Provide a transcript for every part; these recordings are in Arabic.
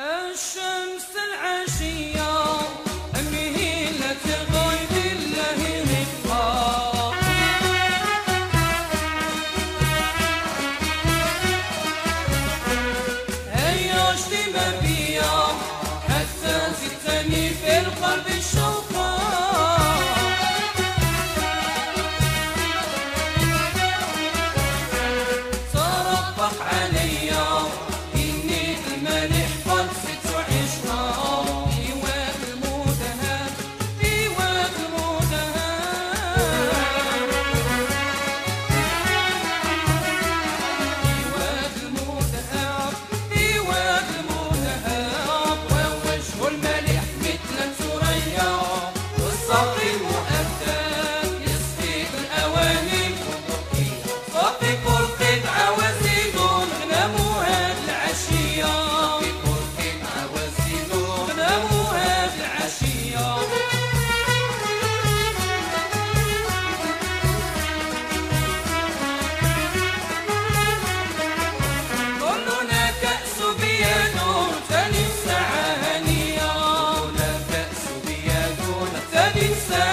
الشمس العشية. It's there.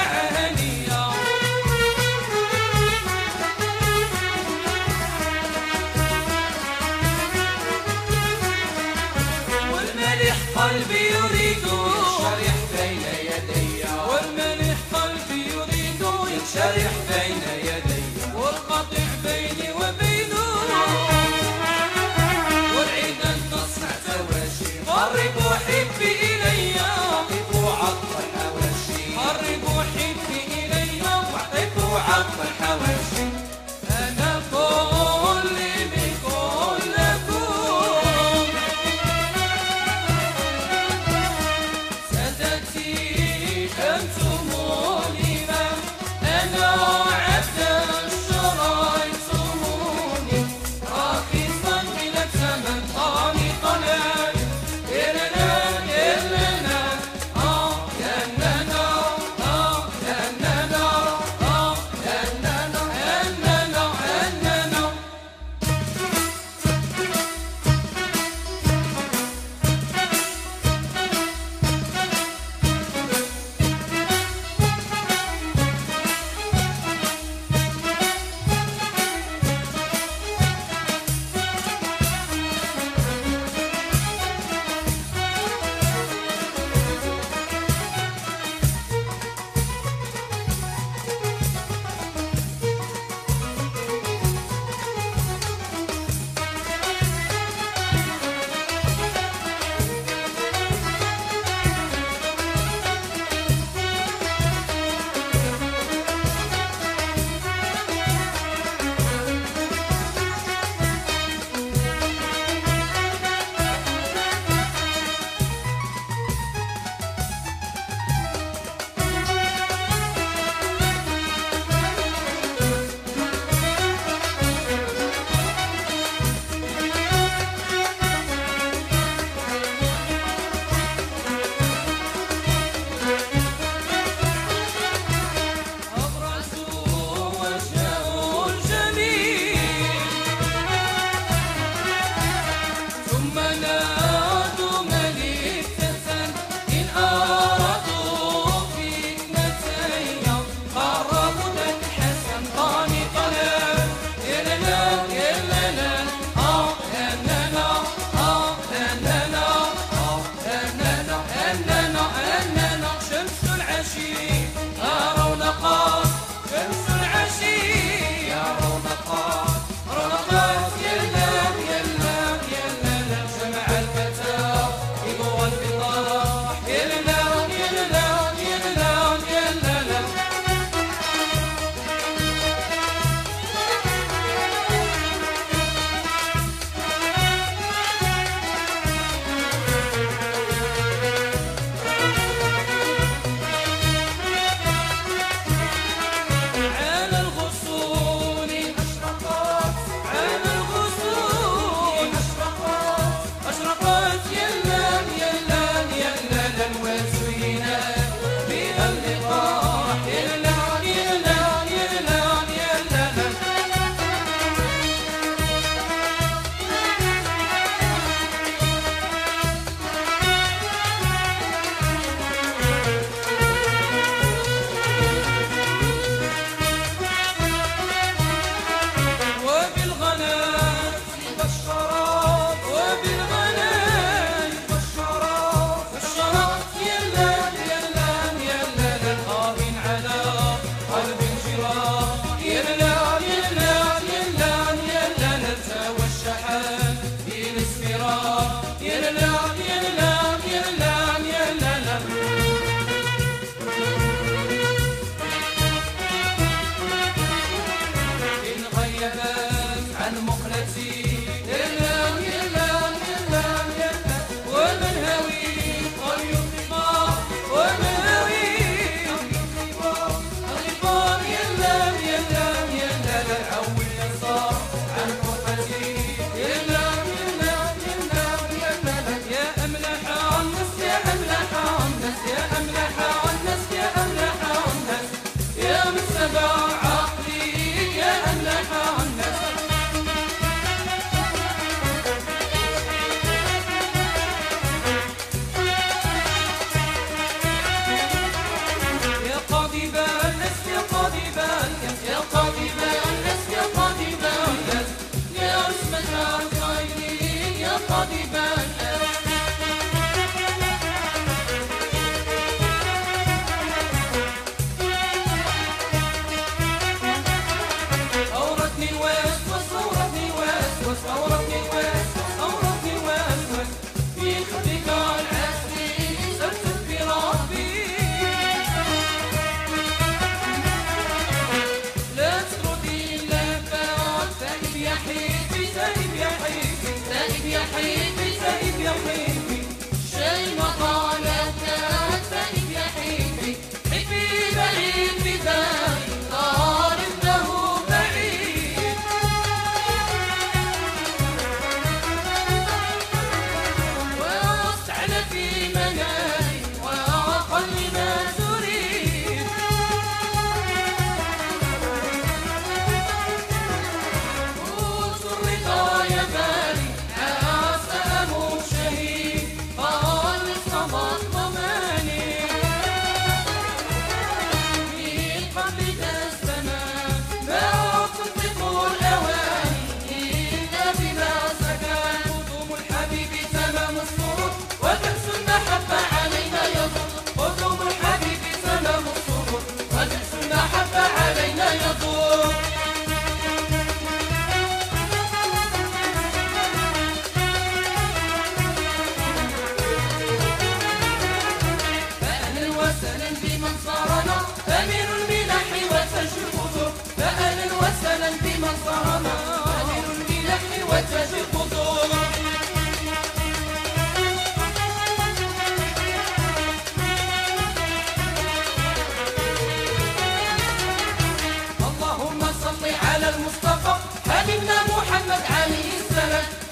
سالم يا حبيبي. سالم يا حبيبي.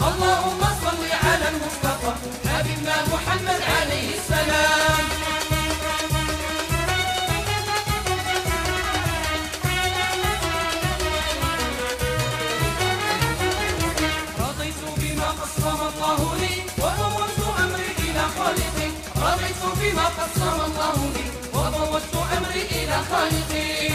اللهم صل على المصطفى حبيبنا محمد عليه السلام. رضيت بما قسم الله لي وفوضت أمري إلى خالقي. رضيت بما قسم الله لي وفوضت أمري إلى خالقي.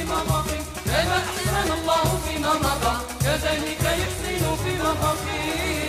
فيما مضى كما أحسن الله فيما مضى كذلك يحسن فيما مضى.